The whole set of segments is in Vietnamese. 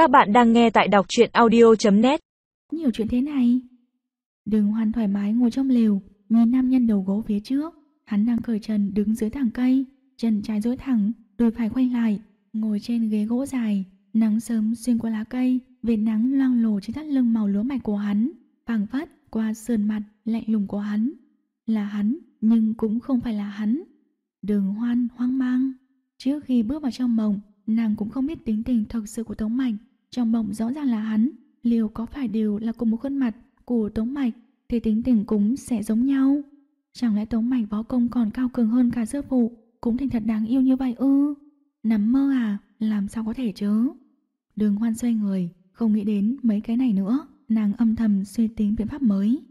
Các bạn đang nghe tại đọc truyện audio.net Nhiều chuyện thế này. Đừng hoan thoải mái ngồi trong lều Nhìn nam nhân đầu gỗ phía trước. Hắn đang cởi chân đứng dưới thẳng cây Chân trái duỗi thẳng, đùi phải khoanh lại Ngồi trên ghế gỗ dài. Nắng sớm xuyên qua lá cây Vệt nắng loang lổ trên thắt lưng màu lúa mạch của hắn. Phảng phất qua sườn mặt lạnh lùng của hắn. Là hắn nhưng cũng không phải là hắn. Đường hoan hoang mang. Trước khi bước vào trong mộng Nàng cũng không biết tính tình thật sự của Tống Mạnh trong mộng rõ ràng là hắn, Liệu có phải đều là cùng một khuôn mặt Của Tống Mạch Thì tính tình cũng sẽ giống nhau? Chẳng lẽ Tống Mạch võ công còn cao cường hơn cả sư phụ, Cũng thành thật đáng yêu như vậy ư? Nằm mơ à Làm sao có thể chứ? Đường hoan xoay người, Không nghĩ đến mấy cái này nữa, Nàng âm thầm suy tính biện pháp mới.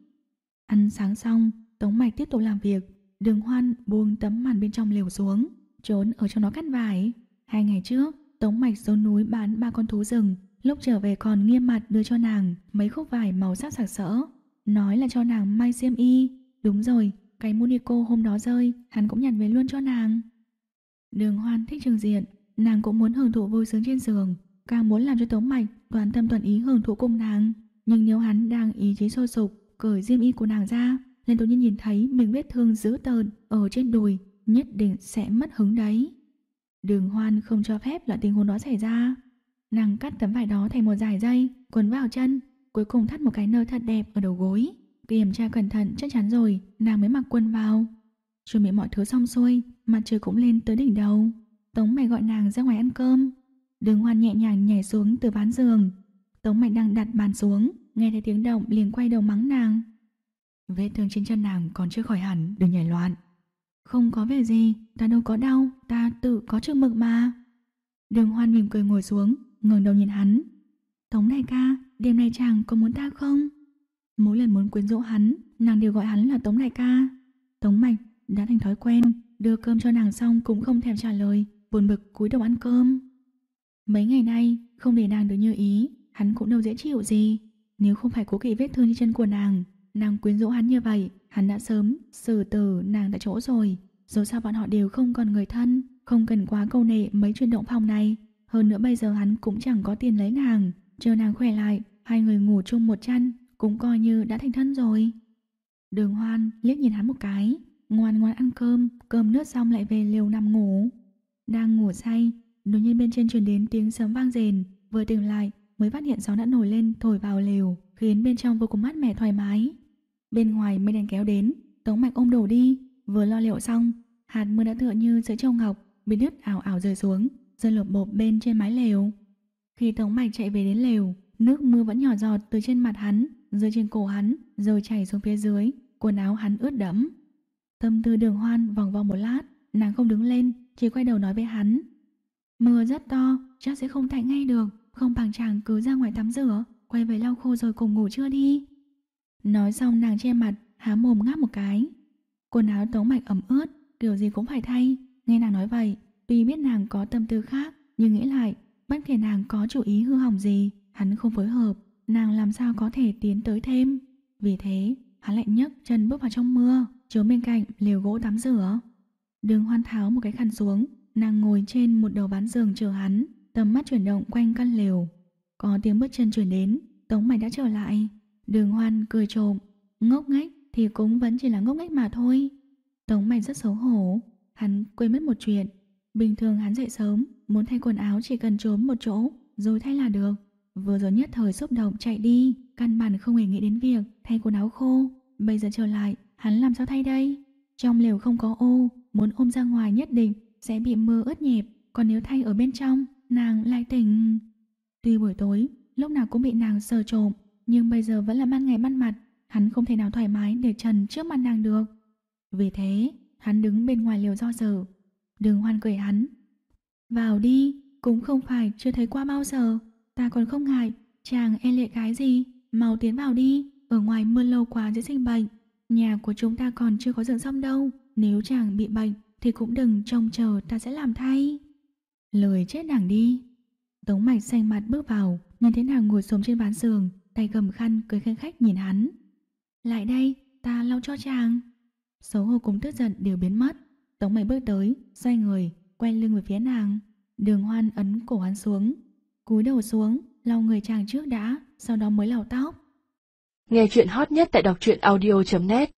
Ăn sáng xong, Tống Mạch tiếp tục làm việc. Đường hoan buông tấm màn bên trong lều xuống, Trốn ở trong đó cắt vải. Hai ngày trước, Tống Mạch xuống núi bán ba con thú rừng. Lúc trở về còn nghiêm mặt đưa cho nàng Mấy khúc vải màu sắc sặc sỡ. Nói là cho nàng may xiêm y. Đúng rồi, cái Monico hôm đó rơi Hắn cũng nhặt về luôn cho nàng. Đường hoan thích trường diện Nàng cũng muốn hưởng thụ vui sướng trên giường Càng muốn làm cho Tống Mạch toàn tâm toàn ý hưởng thụ cùng nàng. Nhưng nếu hắn đang ý chí sôi sục Cởi diêm y của nàng ra Nên tự nhiên nhìn thấy mình vết thương dữ tợn Ở trên đùi Nhất định sẽ mất hứng đấy. Đường hoan không cho phép loại tình huống đó xảy ra. Nàng cắt tấm vải đó thành một dải dây Quấn vào chân Cuối cùng thắt một cái nơ thật đẹp ở đầu gối. Kiểm tra cẩn thận chắc chắn rồi Nàng mới mặc quần vào. Chuẩn bị mọi thứ xong xuôi Mặt trời cũng lên tới đỉnh đầu. Tống mày gọi nàng ra ngoài ăn cơm. Đường hoan nhẹ nhàng nhảy xuống từ bán giường. Tống mày đang đặt bàn xuống Nghe thấy tiếng động liền quay đầu mắng nàng. Vết thương trên chân nàng còn chưa khỏi hẳn Đừng nhảy loạn. Không có việc gì, ta đâu có đau Ta tự có chữ mực mà. Đường hoan mỉm cười ngồi xuống ngẩng đầu nhìn hắn. Tống đại ca, đêm nay chàng có muốn ta không? Mỗi lần muốn quyến rũ hắn Nàng đều gọi hắn là Tống đại ca. Tống mạch đã thành thói quen Đưa cơm cho nàng xong cũng không thèm trả lời Buồn bực cúi đầu ăn cơm. Mấy ngày nay không để nàng được như ý Hắn cũng đâu dễ chịu gì. Nếu không phải cố kỵ vết thương trên chân của nàng Nàng quyến rũ hắn như vậy Hắn đã sớm xử tử nàng tại chỗ rồi. Dù sao bọn họ đều không còn người thân Không cần quá câu nệ mấy chuyển động phòng này. Hơn nữa bây giờ hắn cũng chẳng có tiền lấy nàng. Chờ nàng khỏe lại, Hai người ngủ chung một chăn, Cũng coi như đã thành thân rồi. Đường hoan liếc nhìn hắn một cái, Ngoan ngoan ăn cơm Cơm nước xong lại về liều nằm ngủ. Đang ngủ say, Đột nhiên bên trên truyền đến tiếng sấm vang rền. Vừa tỉnh lại, mới phát hiện gió đã nổi lên, thổi vào lều Khiến bên trong vô cùng mát mẻ thoải mái. Bên ngoài mây đèn kéo đến, Tống mạch ôm đổ đi. Vừa lo liệu xong, Hạt mưa đã tựa như sợi châu ngọc, Bị đứt ảo ảo rơi xuống. Rơi lộp bộp bên trên mái lều. Khi Tống mạch chạy về đến lều, Nước mưa vẫn nhỏ giọt từ trên mặt hắn, Rơi trên cổ hắn, Rồi chảy xuống phía dưới, Quần áo hắn ướt đẫm. Tâm tư đường hoan vòng vòng một lát, Nàng không đứng lên, Chỉ quay đầu nói với hắn. Mưa rất to, Chắc sẽ không tạnh ngay được, Không bằng chàng cứ ra ngoài tắm rửa, Quay về lau khô rồi cùng ngủ trưa đi. Nói xong nàng che mặt, Há mồm ngáp một cái. Quần áo tống mạch ẩm ướt Điều gì cũng phải thay, Nghe nàng nói vậy Tuy biết nàng có tâm tư khác, Nhưng nghĩ lại, Bất kể nàng có chủ ý hư hỏng gì, Hắn không phối hợp, Nàng làm sao có thể tiến tới thêm? Vì thế, hắn lại nhấc chân bước vào trong mưa Trốn bên cạnh liều gỗ tắm rửa. Đường hoan tháo một cái khăn xuống, Nàng ngồi trên một đầu bán giường chờ hắn, Tầm mắt chuyển động quanh căn lều. Có tiếng bước chân chuyển đến, Tống mày đã trở lại. Đường hoan cười trộm, Ngốc nghếch, thì cũng vẫn chỉ là ngốc nghếch mà thôi. Tống mày rất xấu hổ, Hắn quên mất một chuyện. Bình thường hắn dậy sớm, Muốn thay quần áo chỉ cần trốn một chỗ, Rồi thay là được. Vừa rồi nhất thời xúc động chạy đi, Căn bản không hề nghĩ đến việc thay quần áo khô. Bây giờ trở lại, Hắn làm sao thay đây? Trong lều không có ô, Muốn ôm ra ngoài nhất định sẽ bị mưa ướt nhẹp, Còn nếu thay ở bên trong, Nàng lại tỉnh. Tuy buổi tối, lúc nào cũng bị nàng sờ trộm, Nhưng bây giờ vẫn là ban ngày ban mặt, Hắn không thể nào thoải mái để trần trước mặt nàng được. Vì thế, Hắn đứng bên ngoài liều do dự Đừng hoan cười hắn Vào đi Cũng không phải chưa thấy qua bao giờ Ta còn không ngại Chàng e lệ cái gì Mau tiến vào đi Ở ngoài mưa lâu quá dễ sinh bệnh Nhà của chúng ta còn chưa có dựng xong đâu Nếu chàng bị bệnh thì cũng đừng trông chờ ta sẽ làm thay. Lời chết nàng đi. Tống mạch xanh mặt bước vào, nhìn thấy nàng ngồi xổm trên bán giường, tay cầm khăn cười khen khách nhìn hắn. Lại đây, ta lau cho chàng. Xấu hổ cùng tức giận đều biến mất. Tống mày bước tới, xoay người, quay lưng về phía nàng. Đường hoan ấn cổ hắn xuống. cúi đầu xuống, lau người chàng trước đã, sau đó mới lau tóc. Nghe chuyện hot nhất tại đọc truyện audio.net